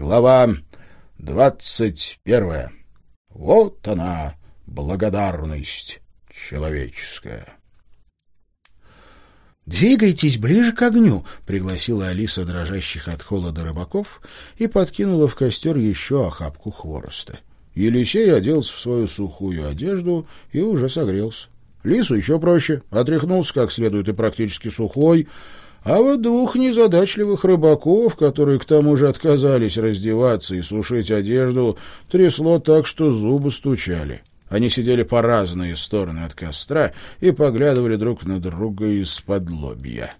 Глава двадцать первая. Вот она, благодарность человеческая. «Двигайтесь ближе к огню», — пригласила Алиса дрожащих от холода рыбаков и подкинула в костер еще охапку хвороста. Елисей оделся в свою сухую одежду и уже согрелся. Лису еще проще, отряхнулся как следует и практически сухой, а вот двух незадачливых рыбаков, которые к тому же отказались раздеваться и сушить одежду, трясло так, что зубы стучали. Они сидели по разные стороны от костра и поглядывали друг на друга из-под лобья.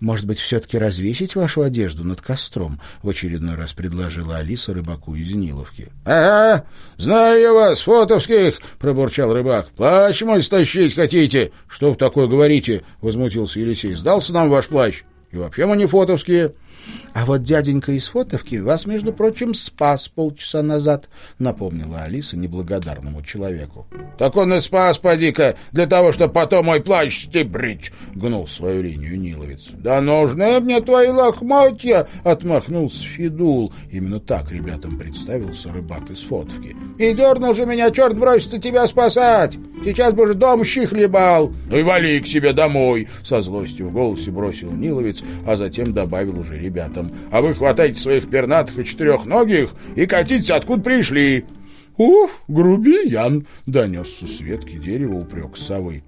«Может быть, все-таки развесить вашу одежду над костром?» — в очередной раз предложила Алиса рыбаку из Ниловки. «Ага, знаю я вас, фотовских!» — пробурчал рыбак. «Плащ мой стащить хотите?» «Что вы такое говорите?» — возмутился Елисей. «Сдался нам ваш плащ. И вообще мы не фотовские». А вот дяденька из Фотовки вас, между прочим, спас полчаса назад, напомнила Алиса неблагодарному человеку. Так он и спас, поди-ка, для того, чтобы потом мой плащ стебрить, гнул свою линию Ниловец. Да нужны мне твои лохмотья, отмахнулся Фидул. Именно так ребятам представился рыбак из Фотовки. И дернул же меня, черт бросится тебя спасать. Сейчас бы уже дом щи хлебал. Ну и вали к себе домой, со злостью в голосе бросил Ниловец, а затем добавил уже ребятам. «А вы хватайте своих пернатых и четырехногих и катитесь, откуда пришли!» «Ух, грубиян!» — донесся с ветки дерева упрек совы.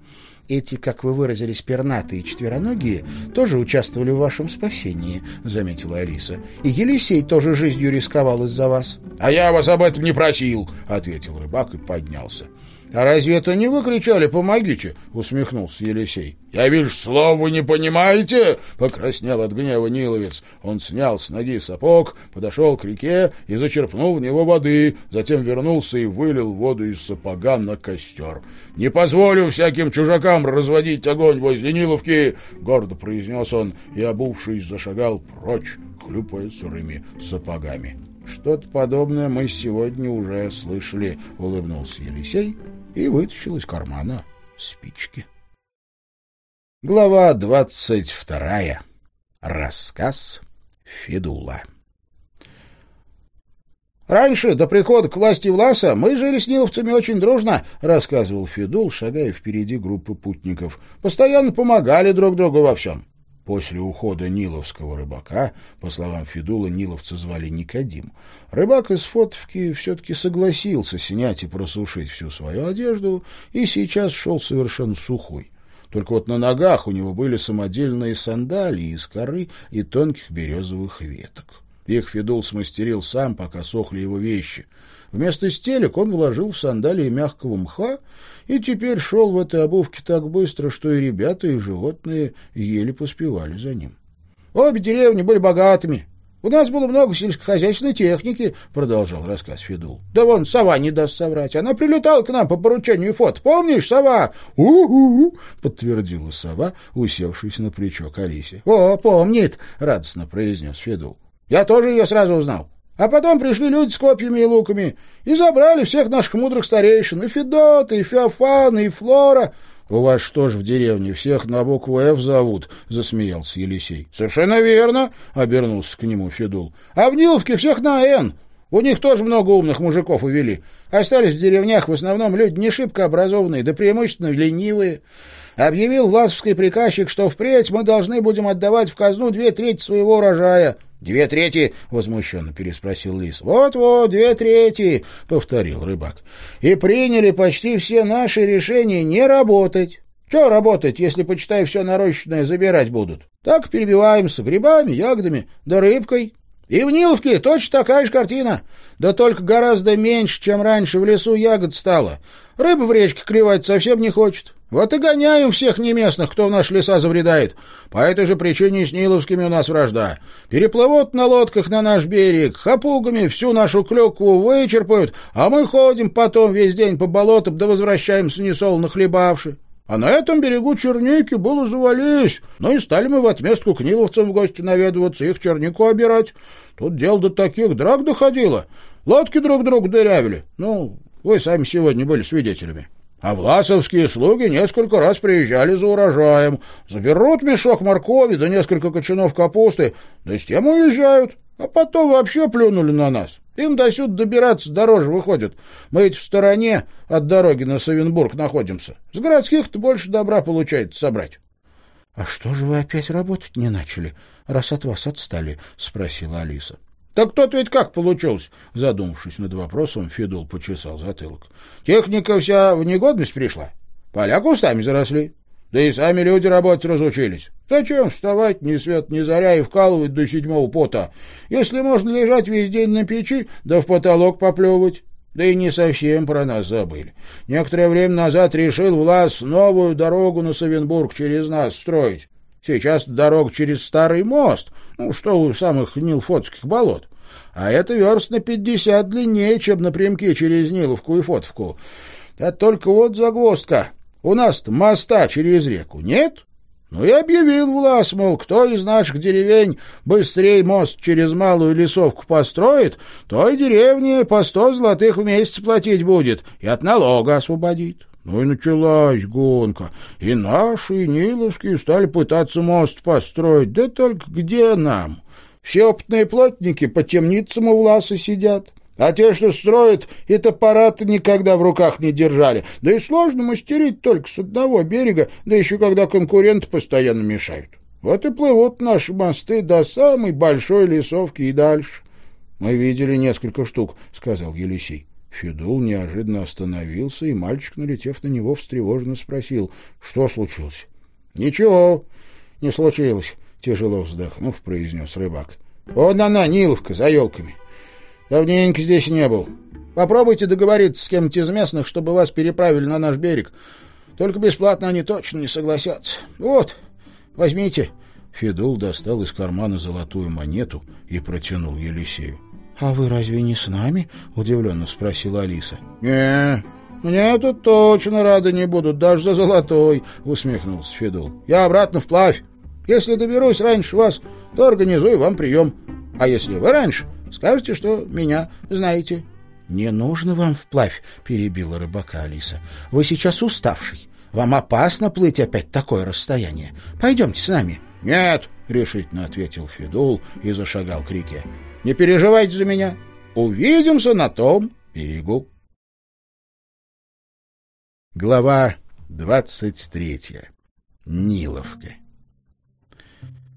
«Эти, как вы выразились, пернатые и четвероногие, тоже участвовали в вашем спасении», — заметила Алиса. «И Елисей тоже жизнью рисковал из-за вас». «А я вас об этом не просил», — ответил рыбак и поднялся. «А разве это не вы кричали «помогите»?» — усмехнулся Елисей. «Я вижу, слов не понимаете!» — покраснел от гнева Ниловец. Он снял с ноги сапог, подошел к реке и зачерпнул в него воды, затем вернулся и вылил воду из сапога на костер. «Не позволю всяким чужакам разводить огонь возле Ниловки!» — гордо произнес он и, обувшись, зашагал прочь, хлюпая сырыми сапогами. «Что-то подобное мы сегодня уже слышали», — улыбнулся Елисей и вытащил из кармана спички. Глава двадцать вторая. Рассказ Федула. «Раньше, до прихода к власти Власа, мы жили с ниловцами очень дружно», — рассказывал Федул, шагая впереди группы путников. «Постоянно помогали друг другу во всем. После ухода ниловского рыбака, по словам Федула, ниловца звали Никодим, рыбак из Фотовки все-таки согласился снять и просушить всю свою одежду и сейчас шел совершенно сухой. Только вот на ногах у него были самодельные сандалии из коры и тонких березовых веток. Их Федул смастерил сам, пока сохли его вещи. Вместо стелек он вложил в сандалии мягкого мха и теперь шел в этой обувке так быстро, что и ребята, и животные еле поспевали за ним. Обе деревни были богатыми. У нас было много сельскохозяйственной техники, — продолжал рассказ Федул. Да вон сова не даст соврать. Она прилетала к нам по поручению фото. Помнишь, сова? У-у-у, — подтвердила сова, усевшись на плечо к Алисе. — О, помнит, — радостно произнес Федул. Я тоже ее сразу узнал. А потом пришли люди с копьями и луками и забрали всех наших мудрых старейшин, и Федота, и Феофана, и Флора. — У вас что ж в деревне всех на букву «Ф» зовут? — засмеялся Елисей. — Совершенно верно, — обернулся к нему Федул. — А в Ниловке всех на «Н». У них тоже много умных мужиков увели. Остались в деревнях в основном люди не шибко образованные, да преимущественно ленивые. Объявил власовский приказчик, что впредь мы должны будем отдавать в казну две трети своего урожая. «Две трети?» — возмущенно переспросил Лис. «Вот-вот, две трети!» — повторил рыбак. «И приняли почти все наши решения не работать. Че работать, если, почитай, все нарощенное забирать будут? Так перебиваемся грибами, ягодами да рыбкой. И в Ниловке точно такая же картина. Да только гораздо меньше, чем раньше в лесу ягод стало. Рыба в речке клевать совсем не хочет. Вот и гоняем всех неместных, кто в наши леса забредает. По этой же причине с Ниловскими у нас вражда. Переплывут на лодках на наш берег, хапугами всю нашу клюкву вычерпают, а мы ходим потом весь день по болотам да возвращаемся несолоно хлебавши. А на этом берегу черники было завались. Ну и стали мы в отместку к ниловцам в гости наведываться, их чернику обирать. Тут дело до таких драк доходило. Лодки друг другу дырявили. Ну, вы сами сегодня были свидетелями. А власовские слуги несколько раз приезжали за урожаем, заберут мешок моркови да несколько кочанов капусты, да с тем уезжают, а потом вообще плюнули на нас. Им до сюда добираться дороже выходит. Мы ведь в стороне от дороги на Савенбург находимся. С городских-то больше добра получается собрать. — А что же вы опять работать не начали, раз от вас отстали? — спросила Алиса. — Так тот ведь как получилось? Задумавшись над вопросом, Федул почесал затылок. — Техника вся в негодность пришла. Поля кустами заросли. Да и сами люди работать разучились. Зачем вставать ни свет ни заря и вкалывать до седьмого пота, если можно лежать весь день на печи, да в потолок поплевывать? Да и не совсем про нас забыли. Некоторое время назад решил Влас новую дорогу на Савенбург через нас строить. Сейчас дорога через старый мост, ну, что у самых Нилфотских болот. А это верст на пятьдесят длиннее, чем напрямки через Ниловку и Фотовку. Да только вот загвоздка. У нас моста через реку нет? Ну и объявил Влас, мол, кто из наших деревень быстрее мост через малую лесовку построит, той деревне по сто золотых в месяц платить будет и от налога освободит. Ну и началась гонка. И наши, и Ниловские стали пытаться мост построить. Да только где нам? Все опытные плотники по темницам у Власа сидят. А те, что строят, и топора-то никогда в руках не держали. Да и сложно мастерить только с одного берега, да еще когда конкуренты постоянно мешают. Вот и плывут наши мосты до самой большой лесовки и дальше. — Мы видели несколько штук, — сказал Елисей. Федул неожиданно остановился, и мальчик, налетев на него, встревоженно спросил, что случилось. — Ничего, не случилось, — тяжело вздохнув, произнес рыбак. — Вон она, Ниловка, за елками. Давненько здесь не был. Попробуйте договориться с кем-нибудь из местных, чтобы вас переправили на наш берег. Только бесплатно они точно не согласятся. Вот, возьмите». Федул достал из кармана золотую монету и протянул Елисею. «А вы разве не с нами?» — удивленно спросила Алиса. «Не, мне тут точно рады не будут, даже за золотой», — усмехнулся Федул. «Я обратно вплавь. Если доберусь раньше вас, то организую вам прием. А если вы раньше, Скажете, что меня знаете. — Не нужно вам вплавь, — перебила рыбака Алиса. — Вы сейчас уставший. Вам опасно плыть опять такое расстояние. Пойдемте с нами. — Нет, — решительно ответил Федул и зашагал к реке. — Не переживайте за меня. Увидимся на том берегу. Глава двадцать третья. Ниловка.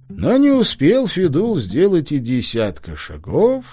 Но не успел Федул сделать и десятка шагов,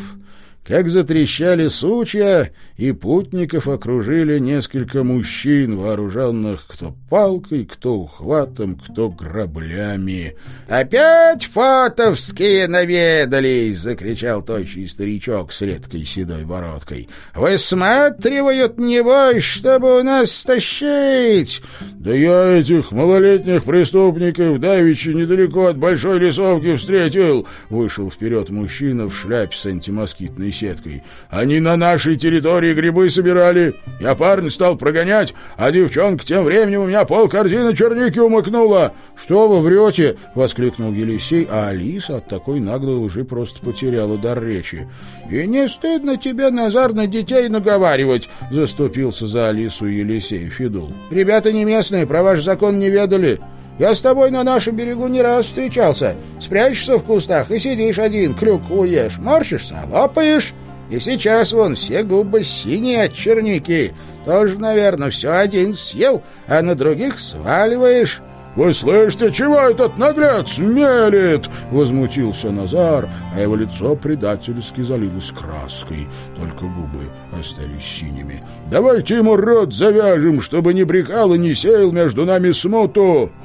как затрещали сучья, и путников окружили несколько мужчин, вооруженных кто палкой, кто ухватом, кто граблями. «Опять фатовские наведались!» — закричал тощий старичок с редкой седой бородкой. «Высматривают, небось, чтобы у нас стащить!» «Да я этих малолетних преступников давеча недалеко от Большой Лесовки встретил!» — вышел вперед мужчина в шляпе с антимоскитной сеткой. «Они на нашей территории грибы собирали. Я парня стал прогонять, а девчонка тем временем у меня пол корзины черники умыкнула». «Что вы врете?» — воскликнул Елисей, а Алиса от такой наглой лжи просто потеряла дар речи. «И не стыдно тебе, Назар, на детей наговаривать?» — заступился за Алису Елисей Федул. «Ребята не местные, про ваш закон не ведали». Я с тобой на нашем берегу не раз встречался. Спрячешься в кустах и сидишь один, клюкву ешь, морщишься, лопаешь. И сейчас вон все губы синие от черники. Тоже, наверное, все один съел, а на других сваливаешь. «Вы слышите, чего этот наглец мелет?» — возмутился Назар, а его лицо предательски залилось краской, только губы остались синими. «Давайте ему рот завяжем, чтобы не брехал и не сеял между нами смуту!» —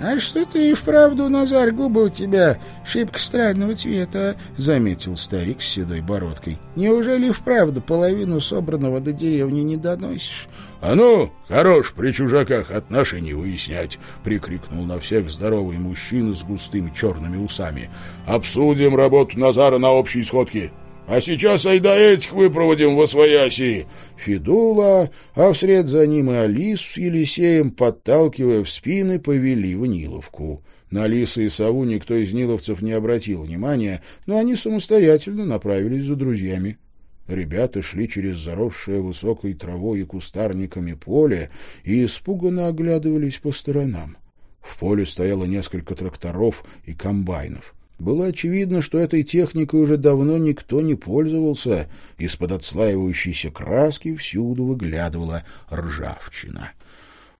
А что ты и вправду, Назар, губы у тебя шибко странного цвета, — заметил старик с седой бородкой. — Неужели вправду половину собранного до деревни не доносишь? — А ну, хорош при чужаках отношений выяснять, — прикрикнул на всех здоровый мужчина с густыми черными усами. — Обсудим работу Назара на общей сходке. А сейчас айда этих выпроводим во свояси. Федула, а вслед за ним и Алису с Елисеем, подталкивая в спины, повели в Ниловку. На Алисы и Саву никто из ниловцев не обратил внимания, но они самостоятельно направились за друзьями. Ребята шли через заросшее высокой травой и кустарниками поле и испуганно оглядывались по сторонам. В поле стояло несколько тракторов и комбайнов. Было очевидно, что этой техникой уже давно никто не пользовался. Из-под отслаивающейся краски всюду выглядывала ржавчина.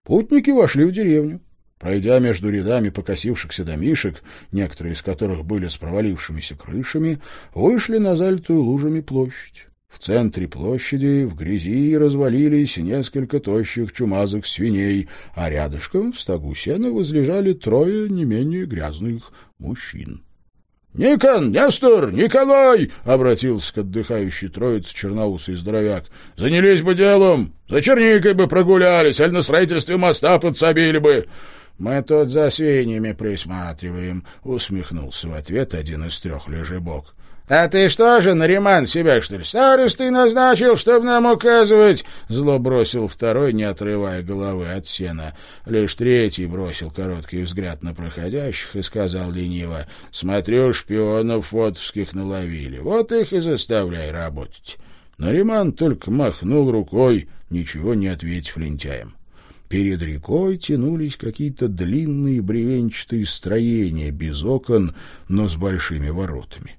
Путники вошли в деревню. Пройдя между рядами покосившихся домишек, некоторые из которых были с провалившимися крышами, вышли на залитую лужами площадь. В центре площади в грязи развалились несколько тощих чумазых свиней, а рядышком в стогу сена возлежали трое не менее грязных мужчин. — Никон, Нестор, Николай! — обратился к отдыхающей троице черноусый здоровяк. — Занялись бы делом, за черникой бы прогулялись, аль на строительстве моста подсобили бы. — Мы тут за свиньями присматриваем, — усмехнулся в ответ один из трех лежебок. «А ты что же, Нариман, себя, что ли, старостой назначил, чтобы нам указывать?» Зло бросил второй, не отрывая головы от сена. Лишь третий бросил короткий взгляд на проходящих и сказал лениво, «Смотрю, шпионов фотовских наловили, вот их и заставляй работать». Нариман только махнул рукой, ничего не ответив лентяям. Перед рекой тянулись какие-то длинные бревенчатые строения без окон, но с большими воротами.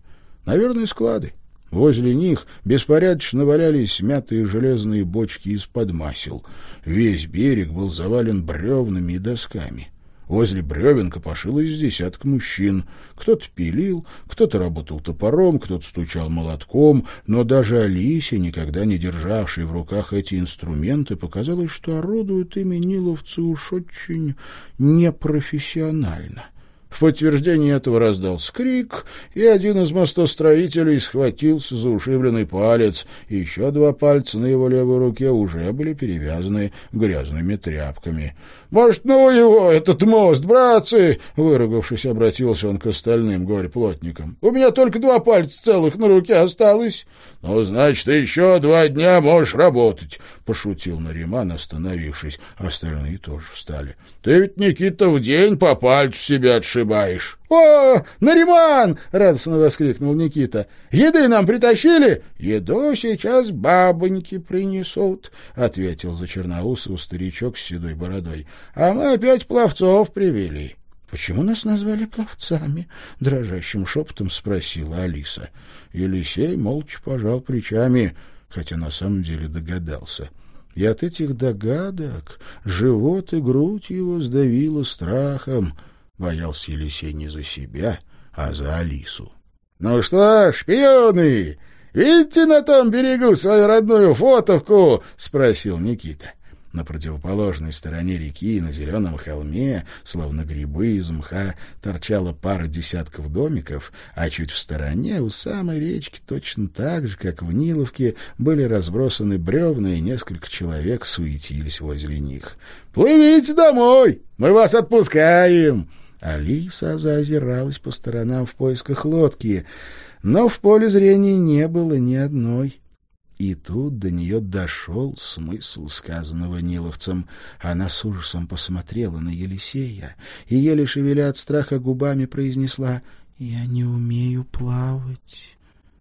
Наверное, склады. Возле них беспорядочно валялись смятые железные бочки из-под масел. Весь берег был завален бревнами и досками. Возле бревен копошилось десяток мужчин. Кто-то пилил, кто-то работал топором, кто-то стучал молотком, но даже Алисе, никогда не державшей в руках эти инструменты, показалось, что орудуют ими ниловцы уж очень непрофессионально. — в подтверждение этого раздался крик, и один из мостостроителей схватился за ушибленный палец. Еще два пальца на его левой руке уже были перевязаны грязными тряпками. «Может, ну его, этот мост, братцы!» Выругавшись, обратился он к остальным горе-плотникам. «У меня только два пальца целых на руке осталось». «Ну, значит, еще два дня можешь работать», — пошутил Нариман, остановившись. Остальные тоже встали. «Ты ведь, Никита, в день по пальцу себя отшибаешь». «О, Нариман!» — радостно воскликнул Никита. «Еды нам притащили?» «Еду сейчас бабоньки принесут», — ответил за Черноусова старичок с седой бородой. «А мы опять пловцов привели». «Почему нас назвали пловцами?» — дрожащим шепотом спросила Алиса. Елисей молча пожал плечами, хотя на самом деле догадался. И от этих догадок живот и грудь его сдавило страхом. Боялся Елисей не за себя, а за Алису. «Ну что, шпионы, видите на том берегу свою родную фотовку?» — спросил Никита. На противоположной стороне реки, на зеленом холме, словно грибы из мха, торчала пара десятков домиков, а чуть в стороне, у самой речки, точно так же, как в Ниловке, были разбросаны бревна, и несколько человек суетились возле них. «Плывите домой! Мы вас отпускаем!» Алиса заозиралась по сторонам в поисках лодки, но в поле зрения не было ни одной. И тут до нее дошел смысл сказанного Ниловцем. Она с ужасом посмотрела на Елисея и, еле шевеля от страха губами, произнесла «Я не умею плавать».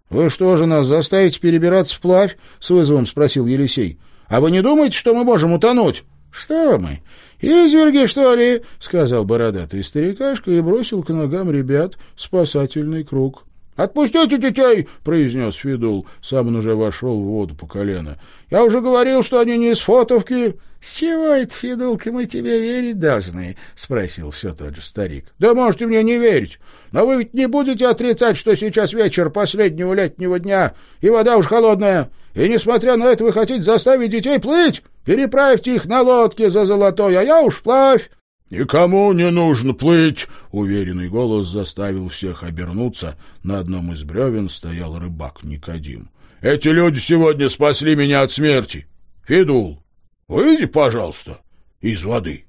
«Вы что же нас заставите перебираться вплавь?» — с вызовом спросил Елисей. «А вы не думаете, что мы можем утонуть?» «Что мы? Изверги, что ли?» — сказал бородатый старикашка и бросил к ногам ребят спасательный круг. «Отпустите детей!» — произнес Федул. Сам он уже вошел в воду по колено. «Я уже говорил, что они не из фотовки!» «С чего это, Федулка, мы тебе верить должны?» — спросил все тот же старик. «Да можете мне не верить, но вы ведь не будете отрицать, что сейчас вечер последнего летнего дня, и вода уж холодная, и, несмотря на это, вы хотите заставить детей плыть? Переправьте их на лодке за золотой, а я уж плавь!» «Никому не нужно плыть!» — уверенный голос заставил всех обернуться. На одном из бревен стоял рыбак Никодим. «Эти люди сегодня спасли меня от смерти! Федул, выйди, пожалуйста, из воды!»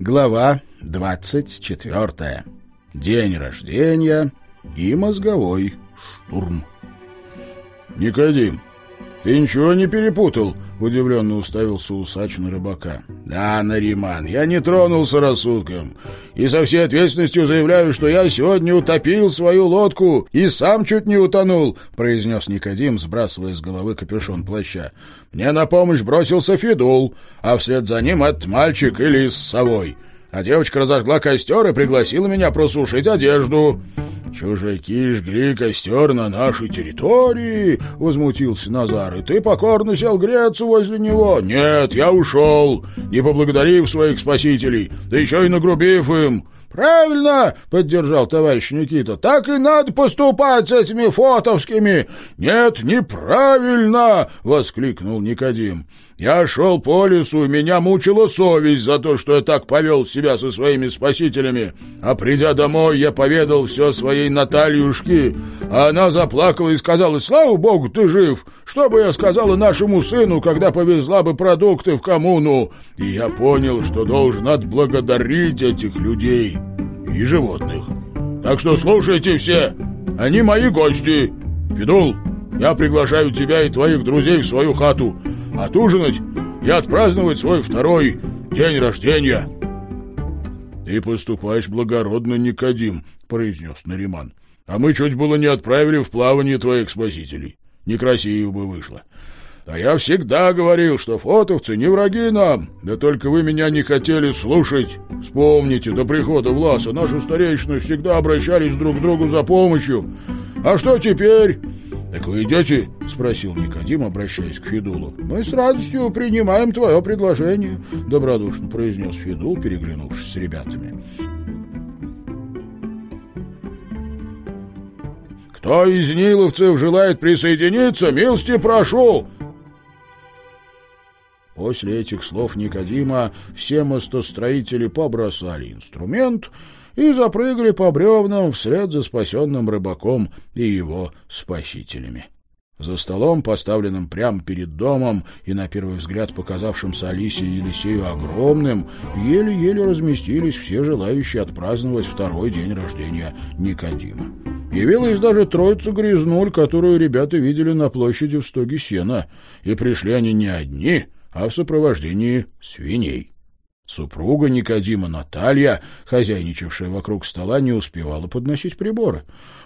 Глава двадцать четвертая. День рождения и мозговой штурм. «Никодим, ты ничего не перепутал?» — удивленно уставился усач на рыбака. «Да, Нариман, я не тронулся рассудком. И со всей ответственностью заявляю, что я сегодня утопил свою лодку и сам чуть не утонул», — произнес Никодим, сбрасывая с головы капюшон плаща. «Мне на помощь бросился Фидул, а вслед за ним этот мальчик или с совой. А девочка разожгла костер и пригласила меня просушить одежду». «Чужаки жгли костер на нашей территории!» — возмутился Назар. «И ты покорно сел греться возле него?» «Нет, я ушел, не поблагодарив своих спасителей, да еще и нагрубив им. «Правильно!» — поддержал товарищ Никита. «Так и надо поступать с этими фотовскими!» «Нет, неправильно!» — воскликнул Никодим. «Я шел по лесу, меня мучила совесть за то, что я так повел себя со своими спасителями. А придя домой, я поведал все своей Натальюшке, а она заплакала и сказала, «Слава Богу, ты жив! Что бы я сказала нашему сыну, когда повезла бы продукты в коммуну?» И я понял, что должен отблагодарить этих людей и животных. Так что слушайте все, они мои гости. Федул, я приглашаю тебя и твоих друзей в свою хату отужинать и отпраздновать свой второй день рождения. — Ты поступаешь благородно, Никодим, — произнес Нариман. — А мы чуть было не отправили в плавание твоих спасителей. Некрасиво бы вышло. А я всегда говорил, что фотовцы не враги нам, да только вы меня не хотели слушать. Вспомните, до прихода Власа наши старейшины всегда обращались друг к другу за помощью. А что теперь? «Так вы идете?» — спросил Никодим, обращаясь к Федулу. «Мы с радостью принимаем твое предложение», — добродушно произнес Федул, переглянувшись с ребятами. «Кто из ниловцев желает присоединиться, милости прошу!» После этих слов Никодима все мостостроители побросали инструмент и запрыгали по бревнам вслед за спасенным рыбаком и его спасителями. За столом, поставленным прямо перед домом и, на первый взгляд, показавшимся Алисе и Елисею огромным, еле-еле разместились все желающие отпраздновать второй день рождения Никодима. Явилась даже троица грязнуль, которую ребята видели на площади в стоге сена, и пришли они не одни, а в сопровождении свиней. Супруга Никодима Наталья, хозяйничавшая вокруг стола, не успевала подносить приборы.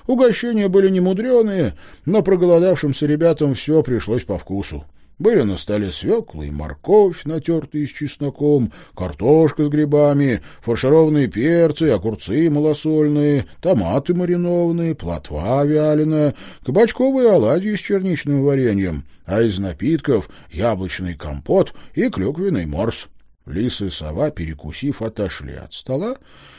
Угощения были немудреные, но проголодавшимся ребятам все пришлось по вкусу. Были на столе свекла и морковь, натертые с чесноком, картошка с грибами, фаршированные перцы, огурцы малосольные, томаты маринованные, плотва вяленая, кабачковые оладьи с черничным вареньем, а из напитков яблочный компот и клюквенный морс. Лис и сова, перекусив, отошли от стола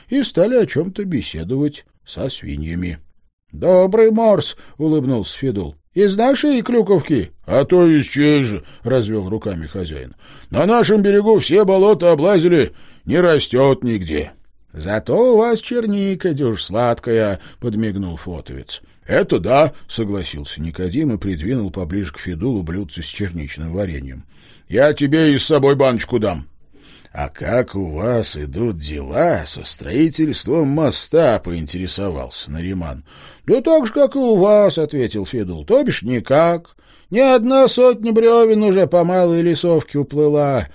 и стали о чем-то беседовать со свиньями. — Добрый морс! — улыбнулся Федул. — Из нашей клюковки? — А то из чей же? — развел руками хозяин. — На нашем берегу все болота облазили, не растет нигде. — Зато у вас черника дюж сладкая, — подмигнул фотовец. — Это да, — согласился Никодим и придвинул поближе к Федулу блюдце с черничным вареньем. — Я тебе и с собой баночку дам. «А как у вас идут дела со строительством моста?» — поинтересовался Нариман. «Да так же, как и у вас», — ответил Федул. «То бишь никак. Ни одна сотня бревен уже по малой лесовке уплыла».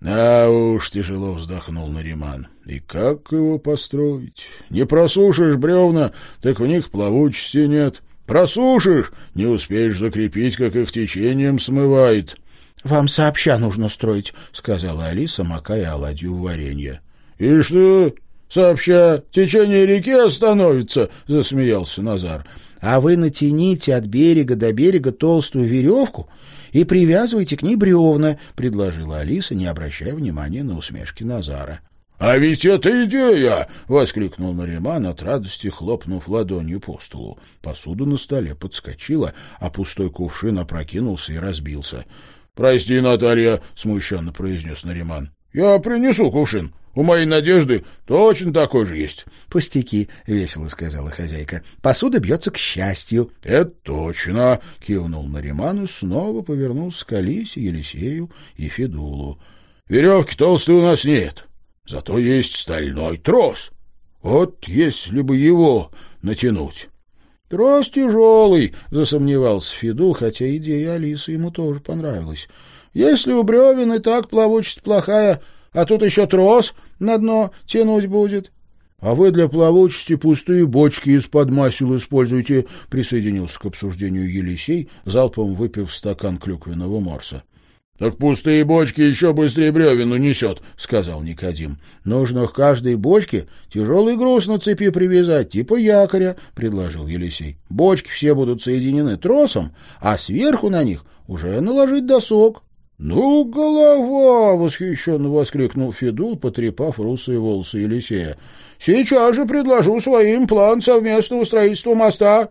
«Да уж», — тяжело вздохнул Нариман. «И как его построить? Не просушишь бревна, так в них плавучести нет. Просушишь, не успеешь закрепить, как их течением смывает». — Вам сообща нужно строить, — сказала Алиса, макая оладью в варенье. — И что? Сообща течение реки остановится, — засмеялся Назар. — А вы натяните от берега до берега толстую веревку и привязывайте к ней бревна, — предложила Алиса, не обращая внимания на усмешки Назара. — А ведь это идея! — воскликнул Нариман от радости, хлопнув ладонью по столу. Посуда на столе подскочила, а пустой кувшин опрокинулся и разбился. «Прости, Наталья», — смущенно произнес Нариман. «Я принесу кувшин. У моей Надежды точно такой же есть». «Пустяки», — весело сказала хозяйка. «Посуда бьется к счастью». «Это точно», — кивнул Нариман и снова повернулся к Алисе, Елисею и Федулу. «Веревки толстой у нас нет, зато есть стальной трос. Вот если бы его натянуть». «Трос тяжелый», — засомневался Федул, хотя идея Алисы ему тоже понравилась. Если у бревен и так плавучесть плохая, а тут еще трос на дно тянуть будет. — А вы для плавучести пустые бочки из-под масел используйте, — присоединился к обсуждению Елисей, залпом выпив стакан клюквенного морса. — Так пустые бочки еще быстрее бревен унесет, — сказал Никодим. — Нужно к каждой бочке тяжелый груз на цепи привязать, типа якоря, — предложил Елисей. — Бочки все будут соединены тросом, а сверху на них уже наложить досок. «Ну, голова!» — восхищенно воскликнул Федул, потрепав русые волосы Елисея. «Сейчас же предложу своим план совместного строительства моста».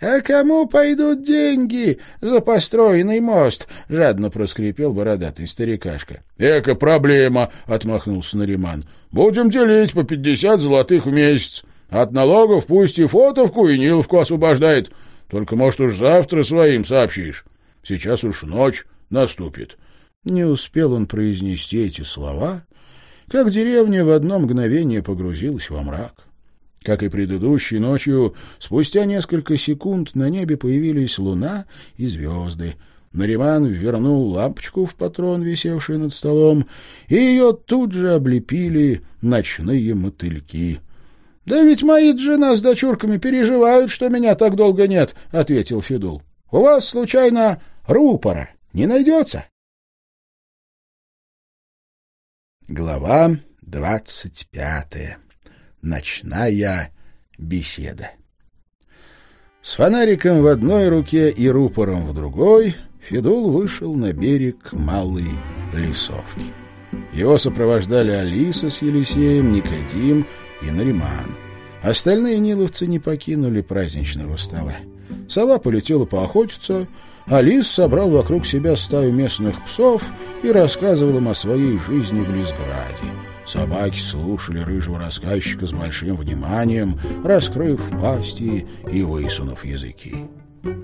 «А кому пойдут деньги за построенный мост?» — жадно проскрипел бородатый старикашка. «Эка проблема!» — отмахнулся Нариман. «Будем делить по пятьдесят золотых в месяц. От налогов пусть и Фотовку, и Ниловку освобождает. Только, может, уж завтра своим сообщишь. Сейчас уж ночь наступит». Не успел он произнести эти слова, как деревня в одно мгновение погрузилась во мрак. Как и предыдущей ночью, спустя несколько секунд на небе появились луна и звезды. Нариман вернул лампочку в патрон, висевший над столом, и ее тут же облепили ночные мотыльки. — Да ведь мои жена с дочурками переживают, что меня так долго нет, — ответил Федул. — У вас, случайно, рупора не найдется? Глава двадцать пятая. Ночная беседа. С фонариком в одной руке и рупором в другой Федул вышел на берег Малой Лесовки. Его сопровождали Алиса с Елисеем, Никодим и Нариман. Остальные ниловцы не покинули праздничного стола. Сова полетела поохотиться, Алис собрал вокруг себя стаю местных псов и рассказывал им о своей жизни в Лисграде. Собаки слушали рыжего рассказчика с большим вниманием, раскрыв пасти и высунув языки.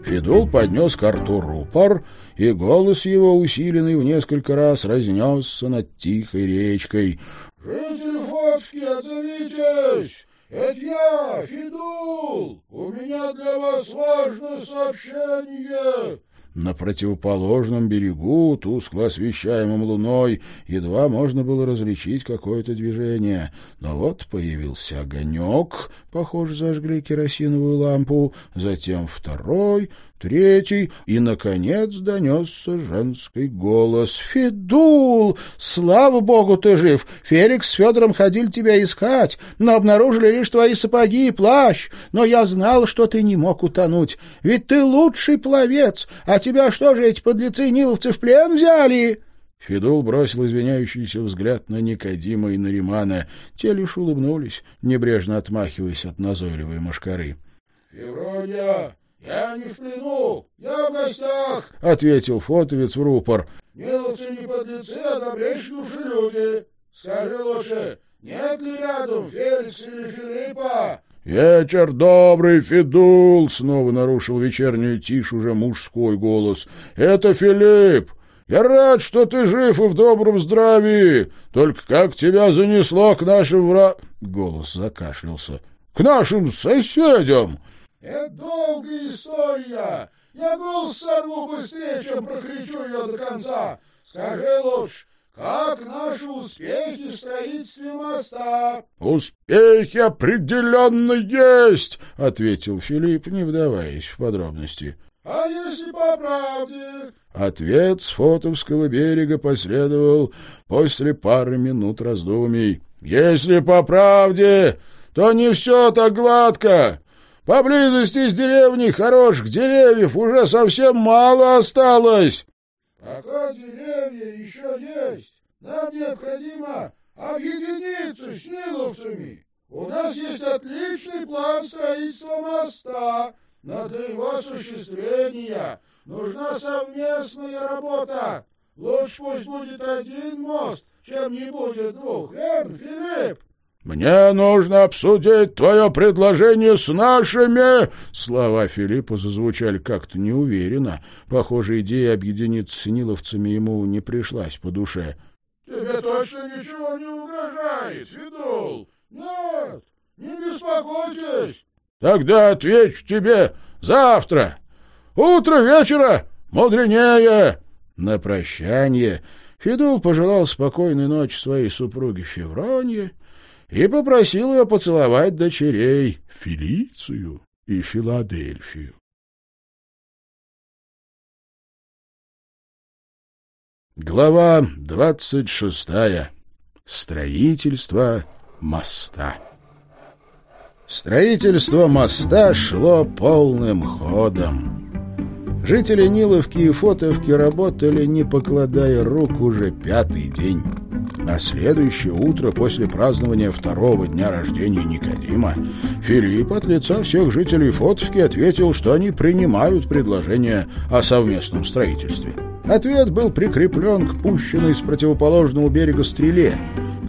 Федул поднес к рту рупор, и голос его, усиленный в несколько раз, разнесся над тихой речкой. «Житель Фотки, отзовитесь! Это я, Федул! У меня для вас важное сообщение!» На противоположном берегу, тускло освещаемом луной, едва можно было различить какое-то движение. Но вот появился огонек, похоже, зажгли керосиновую лампу, затем второй, третий, и, наконец, донесся женский голос. «Федул! Слава богу, ты жив! Феликс с Федором ходили тебя искать, но обнаружили лишь твои сапоги и плащ. Но я знал, что ты не мог утонуть, ведь ты лучший пловец, а тебя что же эти подлецы-ниловцы в плен взяли?» Федул бросил извиняющийся взгляд на Никодима и Наримана. Те лишь улыбнулись, небрежно отмахиваясь от назойливой мошкары. — Феврония, «Я не в плену, я в гостях», — ответил фотовец в рупор. «Милоцы не подлецы, а добрейшие души люди. Скажи лучше, нет ли рядом Феликса или Филиппа?» «Вечер добрый, Федул!» — снова нарушил вечернюю тишь уже мужской голос. «Это Филипп! Я рад, что ты жив и в добром здравии! Только как тебя занесло к нашим вра...» Голос закашлялся. «К нашим соседям!» Это долгая история. Я голос сорву быстрее, чем прокричу ее до конца. Скажи лучше, как наши успехи в строительстве моста? — Успехи определенно есть, — ответил Филипп, не вдаваясь в подробности. — А если по правде? Ответ с Фотовского берега последовал после пары минут раздумий. — Если по правде, то не все так гладко. Поблизости из деревни хороших деревьев уже совсем мало осталось. Пока деревья еще есть, нам необходимо объединиться с ниловцами. У нас есть отличный план строительства моста, но для его осуществления нужна совместная работа. Лучше пусть будет один мост, чем не будет двух, верно, Филипп? «Мне нужно обсудить твое предложение с нашими...» Слова Филиппа зазвучали как-то неуверенно. Похоже, идея объединиться с ниловцами ему не пришлась по душе. «Тебе точно ничего не угрожает, Фидул? Нет, не беспокойтесь!» «Тогда отвечу тебе завтра. Утро вечера мудренее!» На прощание Федул пожелал спокойной ночи своей супруге Февронье и попросил ее поцеловать дочерей Фелицию и Филадельфию. Глава двадцать шестая. Строительство моста. Строительство моста шло полным ходом. Жители Ниловки и Фотовки работали, не покладая рук, уже пятый день. На следующее утро после празднования второго дня рождения Никодима Филипп от лица всех жителей Фотовки ответил, что они принимают предложение о совместном строительстве. Ответ был прикреплен к пущенной с противоположного берега стреле.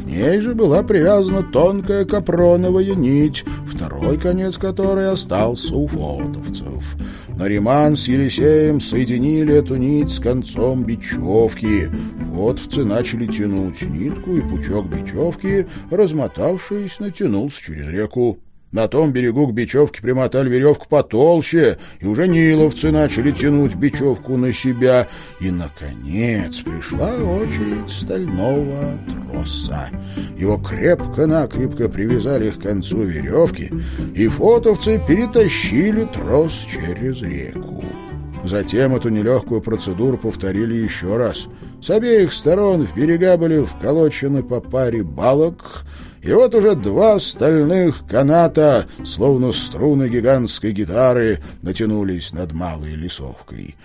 К ней же была привязана тонкая капроновая нить, второй конец которой остался у фотовцев. Нариман с Елисеем соединили эту нить с концом бечевки. Фотовцы начали тянуть нитку, и пучок бечевки, размотавшись, натянулся через реку. На том берегу к бечевке примотали веревку потолще, и уже ниловцы начали тянуть бечевку на себя. И, наконец, пришла очередь стального троса. Его крепко-накрепко привязали к концу веревки, и фотовцы перетащили трос через реку. Затем эту нелегкую процедуру повторили еще раз. С обеих сторон в берега были вколочены по паре балок — и вот уже два стальных каната, словно струны гигантской гитары, натянулись над малой лесовкой.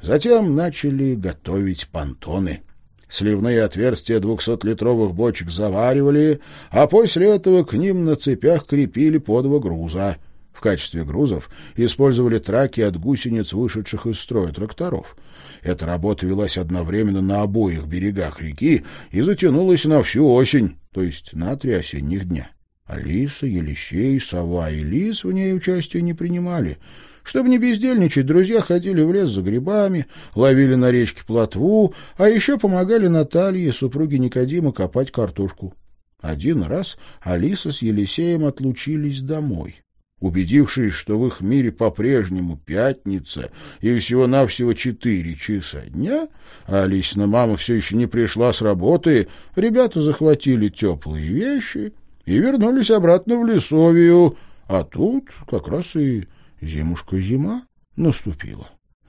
Затем начали готовить понтоны. Сливные отверстия двухсотлитровых бочек заваривали, а после этого к ним на цепях крепили по два груза. В качестве грузов использовали траки от гусениц, вышедших из строя тракторов. Эта работа велась одновременно на обоих берегах реки и затянулась на всю осень то есть на три осенних дня. Алиса, Елисей, Сова и Лис в ней участия не принимали. Чтобы не бездельничать, друзья ходили в лес за грибами, ловили на речке плотву, а еще помогали Наталье, супруге Никодима, копать картошку. Один раз Алиса с Елисеем отлучились домой. Убедившись, что в их мире по-прежнему пятница и всего-навсего четыре часа дня, а Алисина мама все еще не пришла с работы, ребята захватили теплые вещи и вернулись обратно в лесовию, а тут как раз и зимушка-зима наступила.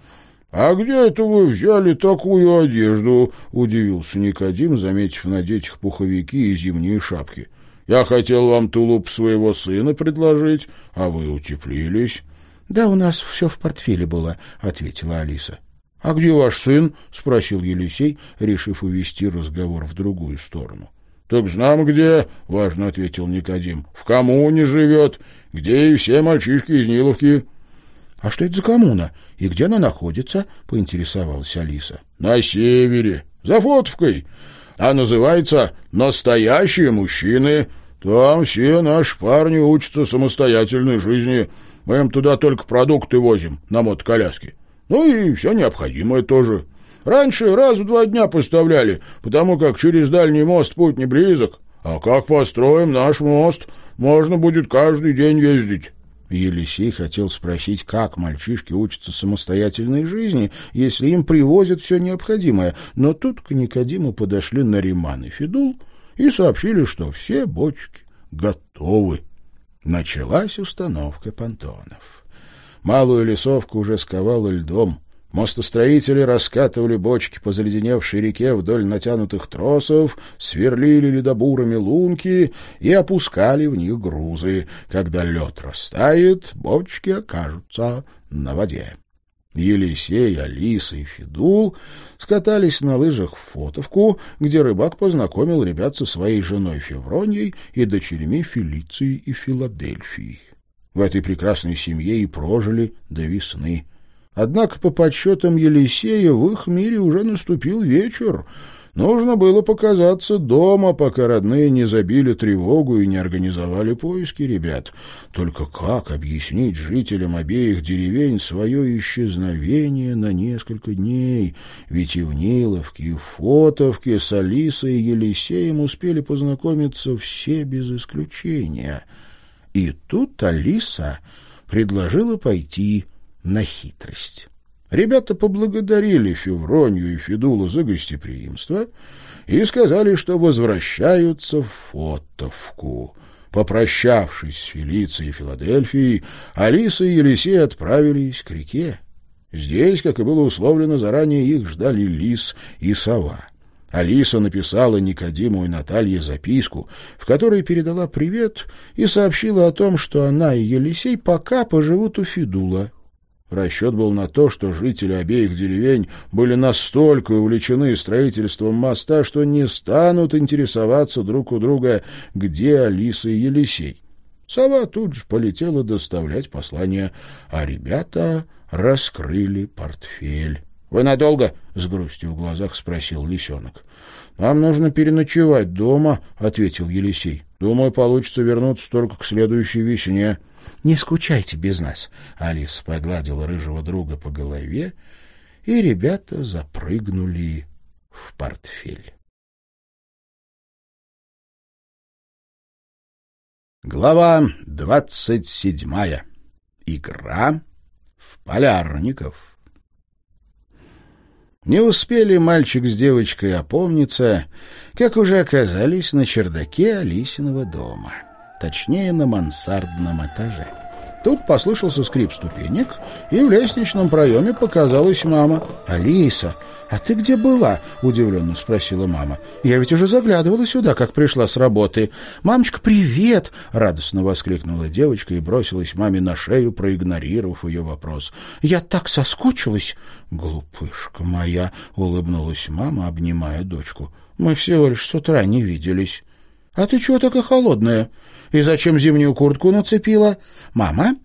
— А где это вы взяли такую одежду? — удивился Никодим, заметив на детях пуховики и зимние шапки. — я хотел вам тулуп своего сына предложить, а вы утеплились. — Да у нас все в портфеле было, — ответила Алиса. — А где ваш сын? — спросил Елисей, решив увести разговор в другую сторону. — Так знам где, — важно ответил Никодим. — В коммуне живет, где и все мальчишки из Ниловки. — А что это за коммуна? И где она находится? — поинтересовалась Алиса. — На севере, за Фотовкой а называется «Настоящие мужчины». Там все наши парни учатся самостоятельной жизни. Мы им туда только продукты возим на мотоколяске. Ну и все необходимое тоже. Раньше раз в два дня поставляли, потому как через дальний мост путь не близок. А как построим наш мост, можно будет каждый день ездить. Елисей хотел спросить, как мальчишки учатся самостоятельной жизни, если им привозят все необходимое, но тут к Никодиму подошли Нариман и Федул и сообщили, что все бочки готовы. Началась установка понтонов. Малую лесовку уже сковало льдом. Мостостроители раскатывали бочки по заледеневшей реке вдоль натянутых тросов, сверлили ледобурами лунки и опускали в них грузы. Когда лед растает, бочки окажутся на воде. Елисей, Алиса и Федул скатались на лыжах в Фотовку, где рыбак познакомил ребят со своей женой Февроньей и дочерьми Фелицией и Филадельфией. В этой прекрасной семье и прожили до весны. Однако, по подсчетам Елисея, в их мире уже наступил вечер. Нужно было показаться дома, пока родные не забили тревогу и не организовали поиски ребят. Только как объяснить жителям обеих деревень свое исчезновение на несколько дней? Ведь и в Ниловке, и в Фотовке с Алисой и Елисеем успели познакомиться все без исключения. И тут Алиса предложила пойти на хитрость. Ребята поблагодарили Февронию и Федула за гостеприимство и сказали, что возвращаются в Фотовку. Попрощавшись с Фелицией и Филадельфией, Алиса и Елисей отправились к реке. Здесь, как и было условлено заранее, их ждали лис и сова. Алиса написала Никодиму и Наталье записку, в которой передала привет и сообщила о том, что она и Елисей пока поживут у Федула. Расчет был на то, что жители обеих деревень были настолько увлечены строительством моста, что не станут интересоваться друг у друга, где Алиса и Елисей. Сова тут же полетела доставлять послание, а ребята раскрыли портфель. — Вы надолго? — с грустью в глазах спросил лисенок. — Нам нужно переночевать дома, — ответил Елисей. — Думаю, получится вернуться только к следующей весне. — Не скучайте без нас. Алиса погладила рыжего друга по голове, и ребята запрыгнули в портфель. Глава двадцать седьмая. Игра в полярников. Не успели мальчик с девочкой опомниться, как уже оказались на чердаке Алисиного дома, точнее, на мансардном этаже. Тут послышался скрип ступенек, и в лестничном проеме показалась мама. «Алиса, а ты где была?» — удивленно спросила мама. «Я ведь уже заглядывала сюда, как пришла с работы». «Мамочка, привет!» — радостно воскликнула девочка и бросилась маме на шею, проигнорировав ее вопрос. «Я так соскучилась!» «Глупышка моя!» — улыбнулась мама, обнимая дочку. «Мы всего лишь с утра не виделись». «А ты чего такая холодная? И зачем зимнюю куртку нацепила?» «Мама,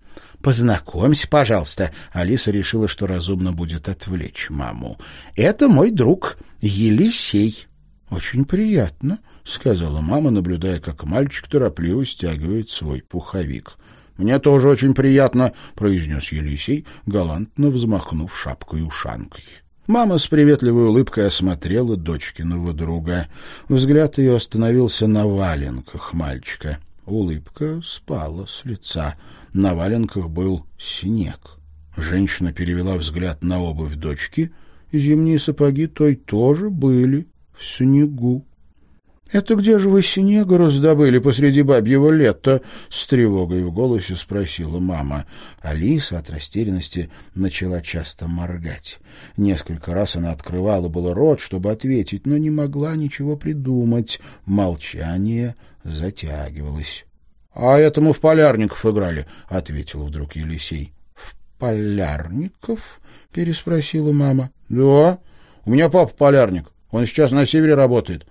познакомься, пожалуйста». Алиса решила, что разумно будет отвлечь маму. «Это мой друг Елисей». «Очень приятно», — сказала мама, наблюдая, как мальчик торопливо стягивает свой пуховик. «Мне тоже очень приятно», — произнес Елисей, галантно взмахнув шапкой-ушанкой. Мама с приветливой улыбкой осмотрела дочкиного друга. Взгляд ее остановился на валенках мальчика. Улыбка спала с лица. На валенках был снег. Женщина перевела взгляд на обувь дочки. Зимние сапоги той тоже были в снегу. «Это где же вы снега раздобыли посреди бабьего лета?» — с тревогой в голосе спросила мама. Алиса от растерянности начала часто моргать. Несколько раз она открывала было рот, чтобы ответить, но не могла ничего придумать. Молчание затягивалось. — А это мы в полярников играли, — ответил вдруг Елисей. — В полярников? — переспросила мама. — Да, у меня папа полярник. Он сейчас на севере работает.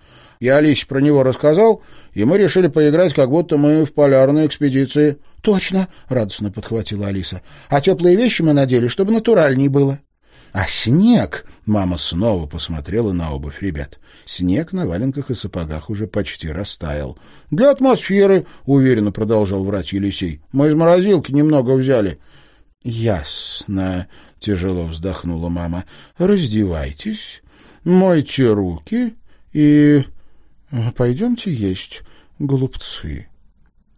Я Алисе про него рассказал, и мы решили поиграть, как будто мы в полярной экспедиции. — Точно, — радостно подхватила Алиса. — А теплые вещи мы надели, чтобы натуральней было. — А снег? — мама снова посмотрела на обувь ребят. Снег на валенках и сапогах уже почти растаял. — Для атмосферы, — уверенно продолжал врать Елисей. — Мы из морозилки немного взяли. — Ясно, — тяжело вздохнула мама. — Раздевайтесь, мойте руки и «Пойдемте есть, голубцы».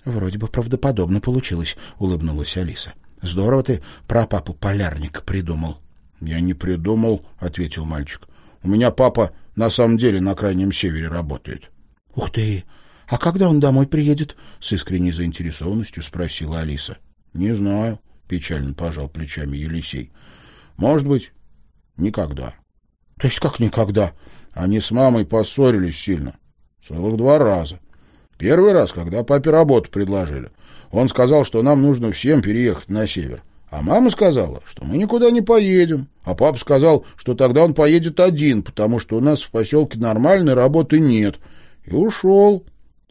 «Вроде бы правдоподобно получилось», — улыбнулась Алиса. «Здорово ты про папу полярник придумал». «Я не придумал», — ответил мальчик. «У меня папа на самом деле на Крайнем Севере работает». «Ух ты! А когда он домой приедет?» — с искренней заинтересованностью спросила Алиса. «Не знаю», — печально пожал плечами Елисей. «Может быть, никогда». «То есть как никогда?» Они с мамой поссорились сильно. Целых два раза. Первый раз, когда папе работу предложили. Он сказал, что нам нужно всем переехать на север. А мама сказала, что мы никуда не поедем. А папа сказал, что тогда он поедет один, потому что у нас в поселке нормальной работы нет. И ушел.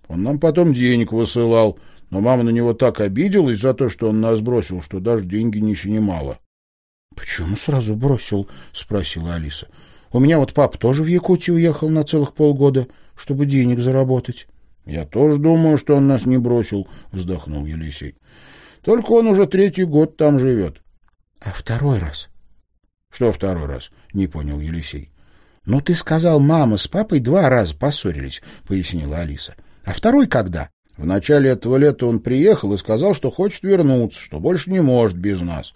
Он нам потом денег высылал. Но мама на него так обиделась за то, что он нас бросил, что даже деньги не снимала. — Почему сразу бросил? — спросила Алиса. — У меня вот папа тоже в Якутию уехал на целых полгода чтобы денег заработать. — Я тоже думаю, что он нас не бросил, — вздохнул Елисей. — Только он уже третий год там живет. — А второй раз? — Что второй раз? — не понял Елисей. — Ну, ты сказал, мама с папой два раза поссорились, — пояснила Алиса. — А второй когда? — В начале этого лета он приехал и сказал, что хочет вернуться, что больше не может без нас.